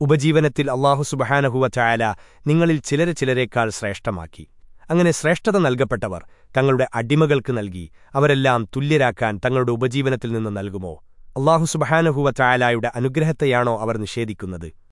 ഉപജീവനത്തിൽ അള്ളാഹു സുബഹാനഹുവ ചായാല നിങ്ങളിൽ ചിലരെ ചിലരേക്കാൾ ശ്രേഷ്ഠമാക്കി. അങ്ങനെ ശ്രേഷ്ഠത നൽകപ്പെട്ടവർ തങ്ങളുടെ അടിമകൾക്ക് നൽകി അവരെല്ലാം തുല്യരാക്കാൻ തങ്ങളുടെ ഉപജീവനത്തിൽ നിന്ന് നൽകുമോ? അള്ളാഹു സുബഹാനഹുവ ചായാലായുടെ അനുഗ്രഹത്തെയാണോ അവർ നിഷേധിക്കുന്നത്?